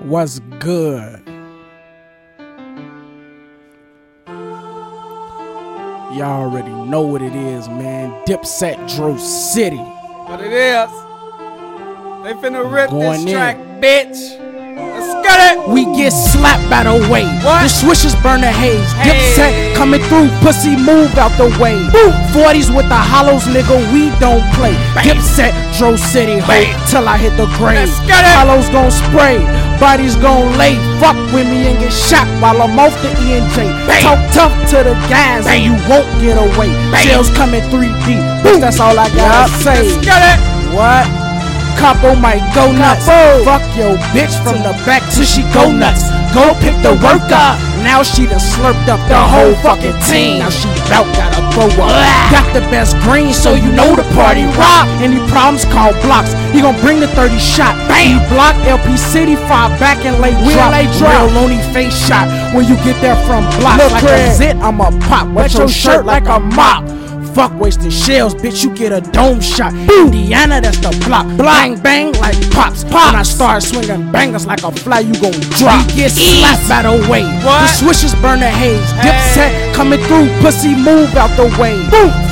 What's good? Y'all already know what it is, man. Dipset Dro City. What it is? They finna rip this in. track, bitch. Let's get it. We get slapped by the way. What? The swishers burn the haze. Hey. Dipset coming through, pussy move out the way. 40s with the hollows, nigga, we don't play. Dipset Dro City, ho, till I hit the grave. Let's get it. Hollows gon' spray, bodies gon' lay. Fuck with me and get shot while I'm off the ENJ. Bang. Talk tough to the guys and you won't get away. Shells coming 3D. Bitch, that's all I gotta say. Let's get it. What? Capo might go nuts. Capo. Fuck your bitch from the back till she go nuts. Go pick the work up. Now she done slurped up the whole fucking team. Now she bout gotta throw up. Got the best green, so you know the party rock. Any problems, call blocks. He gon' bring the 30 shot. Bam! Bang! Block LP City, five back and lay Wheel drop. lay drop. Real lonely face shot. When you get there from block, Look, like a zit, I'ma pop. Wet your shirt like a mop. Fuck wasting shells, bitch, you get a dome shot. Indiana, that's the block. Bang, bang, like pops. When I start swinging bangers like a fly, you gon' drop. We get slapped by the way. What? The swishers burn the haze. Hey. Dipset coming through, pussy move out the way.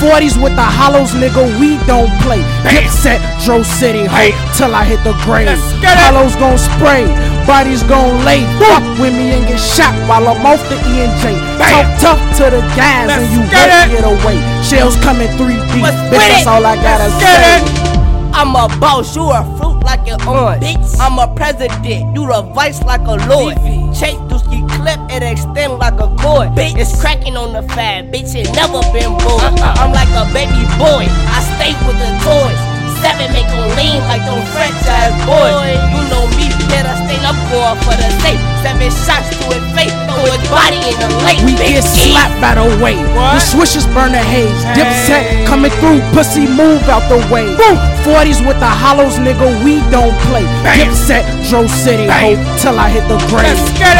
40s with the hollows, nigga, we don't play. Dipset, Dro City, Hey. till I hit the grave. Let's get it. Hollows gon' spray, bodies gon' lay. Fuck with me and get shot while I'm off the ENJ. Talk tough to the guys Let's and you get won't get away. Shells coming 3D. Bitch, that's all I gotta Let's say. it. I'm a boss, you a like an orange. I'm a president, you the vice like a lord. Chase Dusky clip, it extend like a cord. Bitch. It's cracking on the fab, bitch, it never been bored. I'm like a baby the safe. Seven shots to his face, throw his body in the lake. We get slapped by the way. What? The swishers burn the haze. Hey. Dipset coming through, pussy move out the way. 40s with the hollows, nigga, we don't play. Bam. Dipset, Dro City, Bam. till I hit the grave.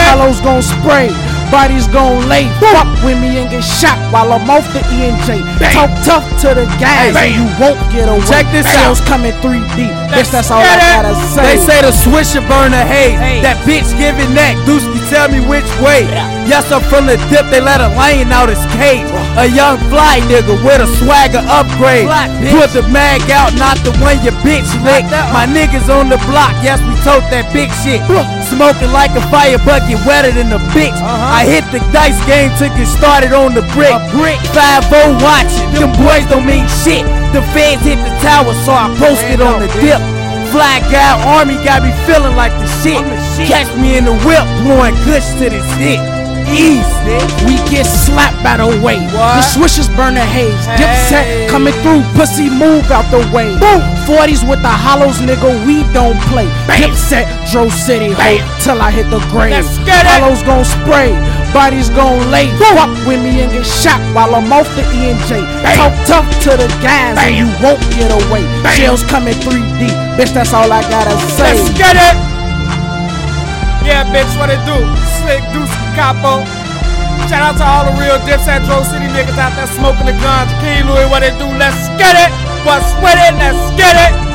Hollows gon' spray. Bodies gon' lay, fuck with me and get shot while I'm off the ENJ. Bam. Talk tough to the guys Bam. and you won't get away. Check this Shells out. coming 3D, Let's bitch, that's all I gotta say. They say the swisher burn the haze. Hey. That bitch giving neck. Dusky tell me which way. Yes, I'm from the dip. They let a lion out his cage. A young fly nigga with a swagger upgrade. Bitch. Put the mag out, not the one your bitch lick. My niggas on the block. Yes, we tote that big shit. Smoking like a fire bucket, wetter than a bitch. Uh-huh. I hit the dice game, took it started on the brick. A brick. 5 watching. Them boys don't mean shit. The feds hit the tower, so I posted on the dip. Fly guy army got me feeling like the shit. The shit. Catch me in the whip, blowing gush to this hit. Ease. We get slapped by the way. What? The swishers burn the haze. Hey. Dipset coming through, pussy move out the way. Boom. 40s with the hollows, nigga, we don't play. Bam. Dipset, Dro City, Bam. till I hit the grave. Let's get it. Hollows gon' spray, bodies gon' lay. Fuck with me and get shot while I'm off the ENJ. Bam. Talk tough to the guys Bam. and you won't get away. Bam. Shells coming 3D, bitch, that's all I gotta say. Let's get it. Yeah, bitch, what it do? Slick Deuce Capo. Shout out to all the real Dipset Dro City niggas out there smoking the guns. King Louis, what it do? Let's get it. What's with it? Let's get it.